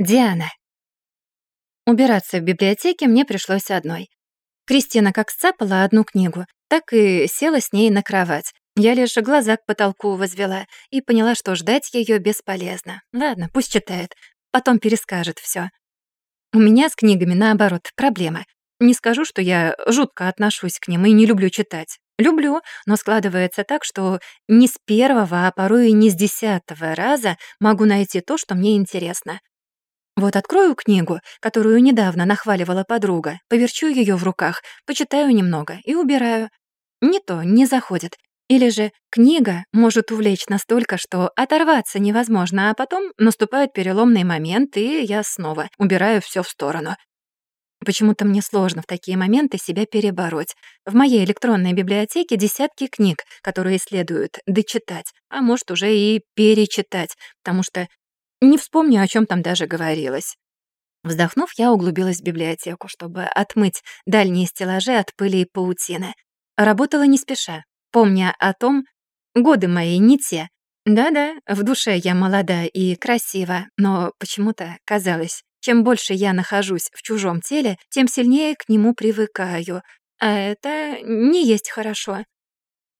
Диана. Убираться в библиотеке мне пришлось одной. Кристина как сцапала одну книгу, так и села с ней на кровать. Я лишь глаза к потолку возвела и поняла, что ждать ее бесполезно. Ладно, пусть читает, потом перескажет все. У меня с книгами, наоборот, проблема. Не скажу, что я жутко отношусь к ним и не люблю читать. Люблю, но складывается так, что не с первого, а порой и не с десятого раза могу найти то, что мне интересно. Вот открою книгу, которую недавно нахваливала подруга, поверчу ее в руках, почитаю немного и убираю. Не то, не заходит. Или же книга может увлечь настолько, что оторваться невозможно, а потом наступает переломный момент, и я снова убираю все в сторону. Почему-то мне сложно в такие моменты себя перебороть. В моей электронной библиотеке десятки книг, которые следует дочитать, а может уже и перечитать, потому что не вспомню, о чем там даже говорилось. Вздохнув, я углубилась в библиотеку, чтобы отмыть дальние стеллажи от пыли и паутины. Работала не спеша, помня о том, годы мои не те. Да-да, в душе я молода и красива, но почему-то казалось, чем больше я нахожусь в чужом теле, тем сильнее к нему привыкаю. А это не есть хорошо.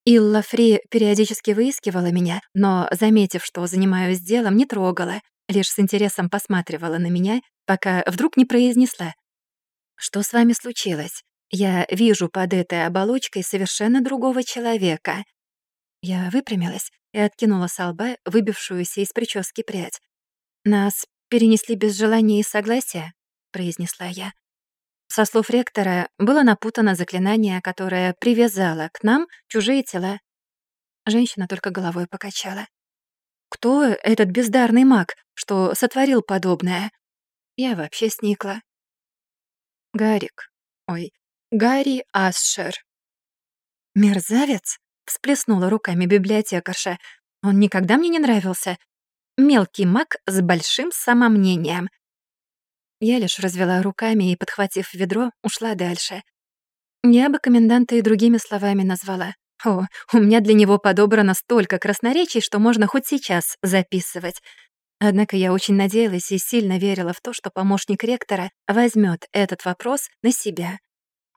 Илла Фри периодически выискивала меня, но, заметив, что занимаюсь делом, не трогала, лишь с интересом посматривала на меня, пока вдруг не произнесла. «Что с вами случилось? Я вижу под этой оболочкой совершенно другого человека». Я выпрямилась и откинула с лба выбившуюся из прически прядь. «Нас перенесли без желания и согласия», — произнесла я. Со слов ректора было напутано заклинание, которое привязало к нам чужие тела. Женщина только головой покачала. «Кто этот бездарный маг, что сотворил подобное?» Я вообще сникла. «Гарик. Ой, Гарри Асшер». «Мерзавец?» — всплеснула руками библиотекарша. «Он никогда мне не нравился. Мелкий маг с большим самомнением. Я лишь развела руками и, подхватив ведро, ушла дальше. Я бы коменданта и другими словами назвала. О, у меня для него подобрано столько красноречий, что можно хоть сейчас записывать. Однако я очень надеялась и сильно верила в то, что помощник ректора возьмет этот вопрос на себя.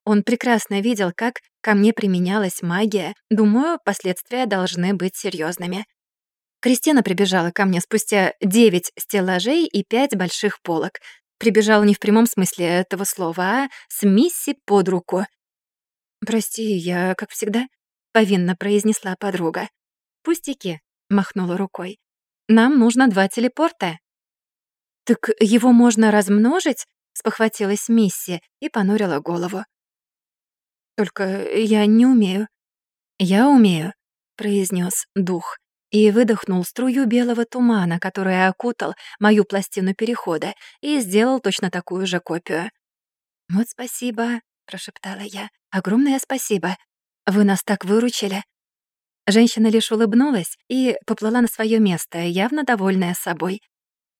Он прекрасно видел, как ко мне применялась магия. Думаю, последствия должны быть серьезными. Кристина прибежала ко мне спустя девять стеллажей и пять больших полок. Прибежала не в прямом смысле этого слова, а с Мисси под руку. «Прости, я, как всегда», — повинно произнесла подруга. «Пустяки», — махнула рукой. «Нам нужно два телепорта». «Так его можно размножить?» — спохватилась Мисси и понурила голову. «Только я не умею». «Я умею», — произнес дух и выдохнул струю белого тумана, который окутал мою пластину перехода, и сделал точно такую же копию. «Вот спасибо», — прошептала я. «Огромное спасибо. Вы нас так выручили». Женщина лишь улыбнулась и поплыла на свое место, явно довольная собой.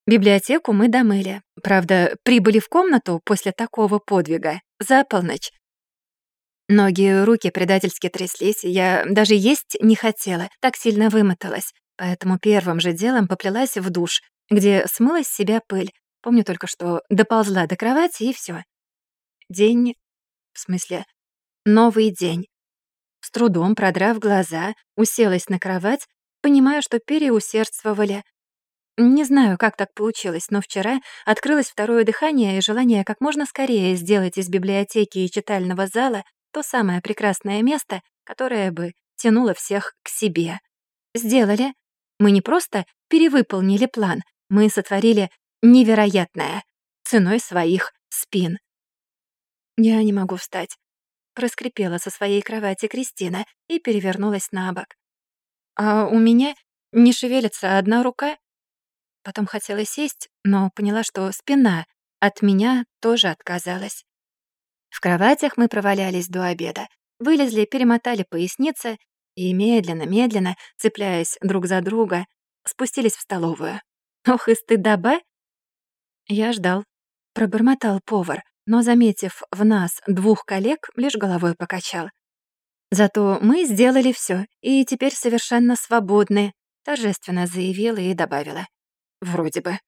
Библиотеку мы домыли. Правда, прибыли в комнату после такого подвига за полночь. Ноги и руки предательски тряслись, я даже есть не хотела, так сильно вымоталась. Поэтому первым же делом поплелась в душ, где смыла с себя пыль. Помню только, что доползла до кровати, и все. День... В смысле, новый день. С трудом продрав глаза, уселась на кровать, понимая, что переусердствовали. Не знаю, как так получилось, но вчера открылось второе дыхание и желание как можно скорее сделать из библиотеки и читального зала то самое прекрасное место, которое бы тянуло всех к себе. Сделали. Мы не просто перевыполнили план, мы сотворили невероятное ценой своих спин. «Я не могу встать», — проскрипела со своей кровати Кристина и перевернулась на бок. «А у меня не шевелится одна рука?» Потом хотела сесть, но поняла, что спина от меня тоже отказалась. В кроватях мы провалялись до обеда, вылезли, перемотали поясницы и медленно-медленно, цепляясь друг за друга, спустились в столовую. Ох и стыдоба! Я ждал. Пробормотал повар, но, заметив в нас двух коллег, лишь головой покачал. Зато мы сделали все и теперь совершенно свободны, торжественно заявила и добавила. Вроде бы.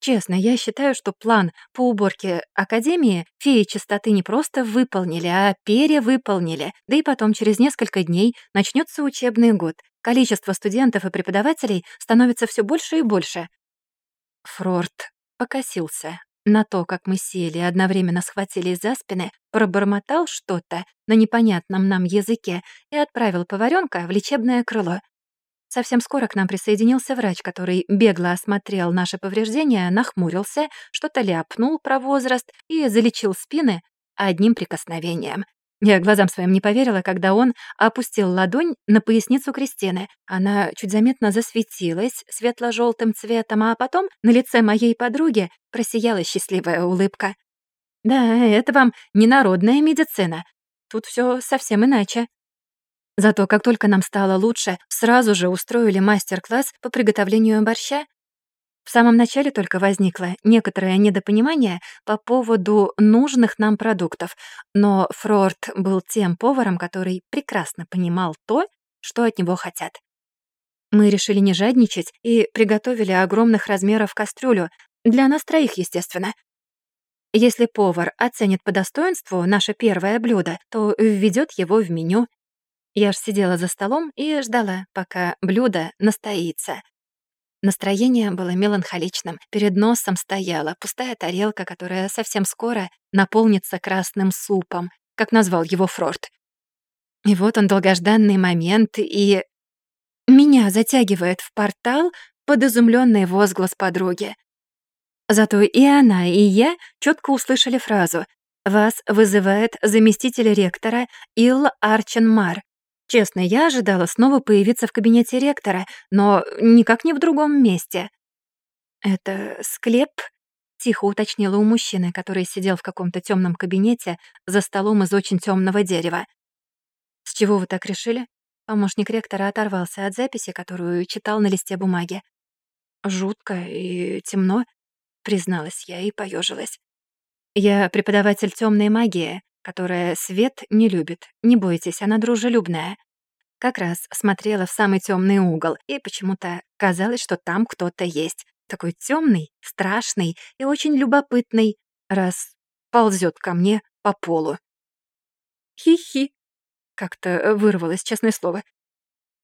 Честно, я считаю, что план по уборке Академии феи чистоты не просто выполнили, а перевыполнили. Да и потом, через несколько дней, начнется учебный год. Количество студентов и преподавателей становится все больше и больше. Фрорт покосился на то, как мы сели и одновременно схватились за спины, пробормотал что-то на непонятном нам языке и отправил поваренка в лечебное крыло. Совсем скоро к нам присоединился врач, который бегло осмотрел наши повреждения, нахмурился, что-то ляпнул про возраст и залечил спины одним прикосновением. Я глазам своим не поверила, когда он опустил ладонь на поясницу Кристины. Она чуть заметно засветилась светло желтым цветом, а потом на лице моей подруги просияла счастливая улыбка. «Да, это вам не народная медицина. Тут все совсем иначе». Зато как только нам стало лучше, сразу же устроили мастер-класс по приготовлению борща, в самом начале только возникло некоторое недопонимание по поводу нужных нам продуктов, но Фрорт был тем поваром, который прекрасно понимал то, что от него хотят. Мы решили не жадничать и приготовили огромных размеров кастрюлю, для нас троих, естественно. Если повар оценит по достоинству наше первое блюдо, то введет его в меню. Я ж сидела за столом и ждала, пока блюдо настоится. Настроение было меланхоличным. Перед носом стояла пустая тарелка, которая совсем скоро наполнится красным супом, как назвал его Фрорт. И вот он долгожданный момент, и... Меня затягивает в портал под изумленный возглас подруги. Зато и она, и я четко услышали фразу «Вас вызывает заместитель ректора Ил Арченмар». Честно, я ожидала снова появиться в кабинете ректора, но никак не в другом месте. «Это склеп?» — тихо уточнила у мужчины, который сидел в каком-то темном кабинете за столом из очень темного дерева. «С чего вы так решили?» Помощник ректора оторвался от записи, которую читал на листе бумаги. «Жутко и темно», — призналась я и поежилась. «Я преподаватель темной магии которая свет не любит. Не бойтесь, она дружелюбная. Как раз смотрела в самый темный угол, и почему-то казалось, что там кто-то есть. Такой темный, страшный и очень любопытный, раз ползет ко мне по полу. Хи-хи. Как-то вырвалось, честное слово.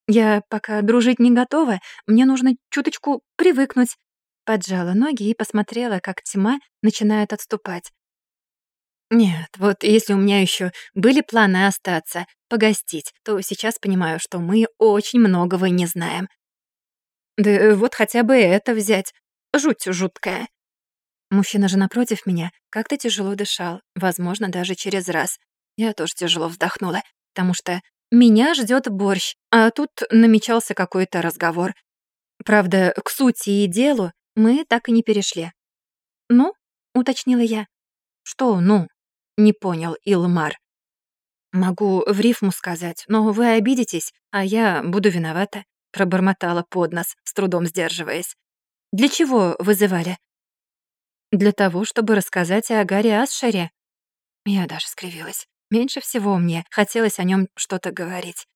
Я пока дружить не готова, мне нужно чуточку привыкнуть. Поджала ноги и посмотрела, как тьма начинает отступать. Нет, вот если у меня еще были планы остаться, погостить, то сейчас понимаю, что мы очень многого не знаем. Да вот хотя бы это взять. Жуть жуткая. Мужчина же напротив меня как-то тяжело дышал, возможно, даже через раз. Я тоже тяжело вздохнула, потому что меня ждет борщ, а тут намечался какой-то разговор. Правда, к сути и делу мы так и не перешли. «Ну?» — уточнила я. «Что «ну»? Не понял Илмар. «Могу в рифму сказать, но вы обидитесь, а я буду виновата», пробормотала под нос, с трудом сдерживаясь. «Для чего вызывали?» «Для того, чтобы рассказать о Гарри Асшере». Я даже скривилась. Меньше всего мне хотелось о нем что-то говорить.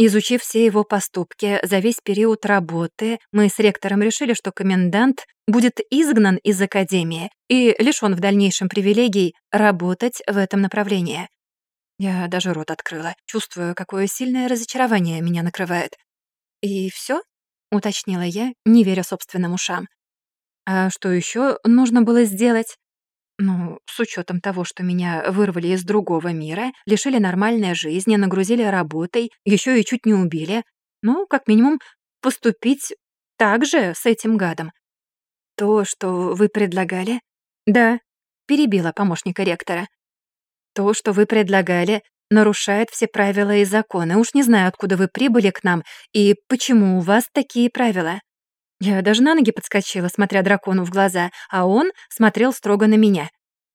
Изучив все его поступки за весь период работы, мы с ректором решили, что комендант будет изгнан из академии и лишён в дальнейшем привилегий работать в этом направлении. Я даже рот открыла, чувствую, какое сильное разочарование меня накрывает. «И всё?» — уточнила я, не веря собственным ушам. «А что ещё нужно было сделать?» Ну, с учетом того, что меня вырвали из другого мира, лишили нормальной жизни, нагрузили работой, еще и чуть не убили. Ну, как минимум, поступить так же с этим гадом. То, что вы предлагали? Да, перебила помощника ректора. То, что вы предлагали, нарушает все правила и законы. Уж не знаю, откуда вы прибыли к нам и почему у вас такие правила. Я даже на ноги подскочила, смотря дракону в глаза, а он смотрел строго на меня.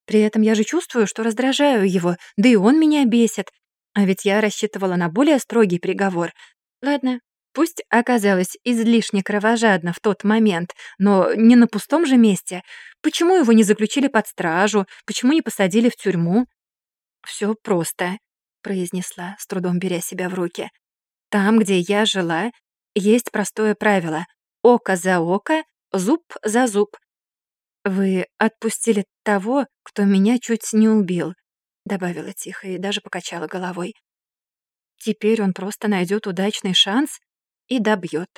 При этом я же чувствую, что раздражаю его, да и он меня бесит. А ведь я рассчитывала на более строгий приговор. Ладно, пусть оказалось излишне кровожадно в тот момент, но не на пустом же месте. Почему его не заключили под стражу? Почему не посадили в тюрьму? Все просто», — произнесла, с трудом беря себя в руки. «Там, где я жила, есть простое правило. Око за око, зуб за зуб. «Вы отпустили того, кто меня чуть не убил», — добавила тихо и даже покачала головой. «Теперь он просто найдет удачный шанс и добьет.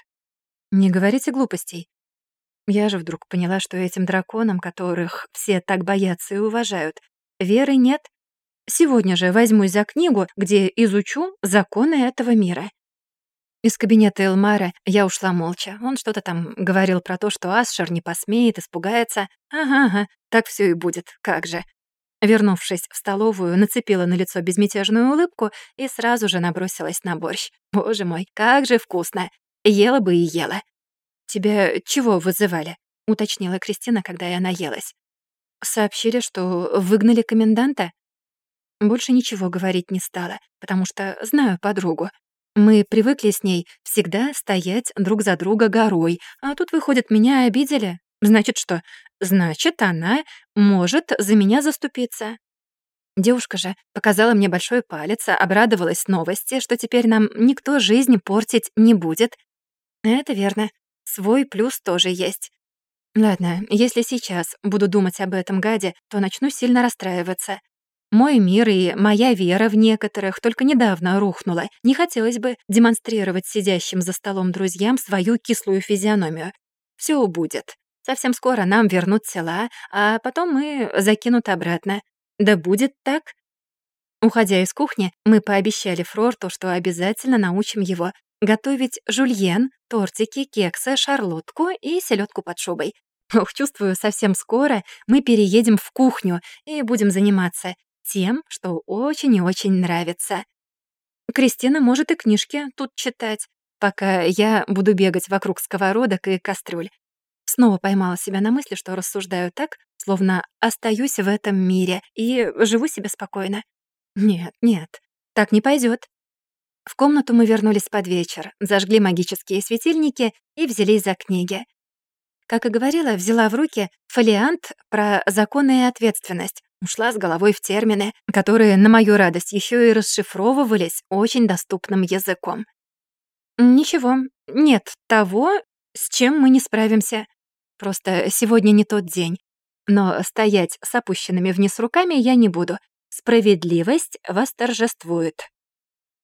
Не говорите глупостей. Я же вдруг поняла, что этим драконам, которых все так боятся и уважают, веры нет. Сегодня же возьмусь за книгу, где изучу законы этого мира. Из кабинета Элмара я ушла молча. Он что-то там говорил про то, что Асшер не посмеет, испугается. Ага-ага, так все и будет, как же. Вернувшись в столовую, нацепила на лицо безмятежную улыбку и сразу же набросилась на борщ. Боже мой, как же вкусно! Ела бы и ела. «Тебя чего вызывали?» — уточнила Кристина, когда я наелась. «Сообщили, что выгнали коменданта?» Больше ничего говорить не стала, потому что знаю подругу. Мы привыкли с ней всегда стоять друг за друга горой, а тут, выходит, меня обидели. Значит что? Значит, она может за меня заступиться. Девушка же показала мне большой палец, обрадовалась новости, что теперь нам никто жизнь портить не будет. Это верно. Свой плюс тоже есть. Ладно, если сейчас буду думать об этом гаде, то начну сильно расстраиваться. Мой мир и моя вера в некоторых только недавно рухнула. Не хотелось бы демонстрировать сидящим за столом друзьям свою кислую физиономию. Все будет. Совсем скоро нам вернут тела, а потом мы закинут обратно. Да будет так. Уходя из кухни, мы пообещали Фрорту, что обязательно научим его готовить жульен, тортики, кексы, шарлотку и селедку под шубой. Ох, чувствую, совсем скоро мы переедем в кухню и будем заниматься тем, что очень и очень нравится. Кристина может и книжки тут читать, пока я буду бегать вокруг сковородок и кастрюль. Снова поймала себя на мысли, что рассуждаю так, словно остаюсь в этом мире и живу себе спокойно. Нет, нет, так не пойдет. В комнату мы вернулись под вечер, зажгли магические светильники и взялись за книги. Как и говорила, взяла в руки фолиант про законы и ответственность, ушла с головой в термины, которые, на мою радость, еще и расшифровывались очень доступным языком. Ничего, нет того, с чем мы не справимся. Просто сегодня не тот день. Но стоять с опущенными вниз руками я не буду. Справедливость восторжествует.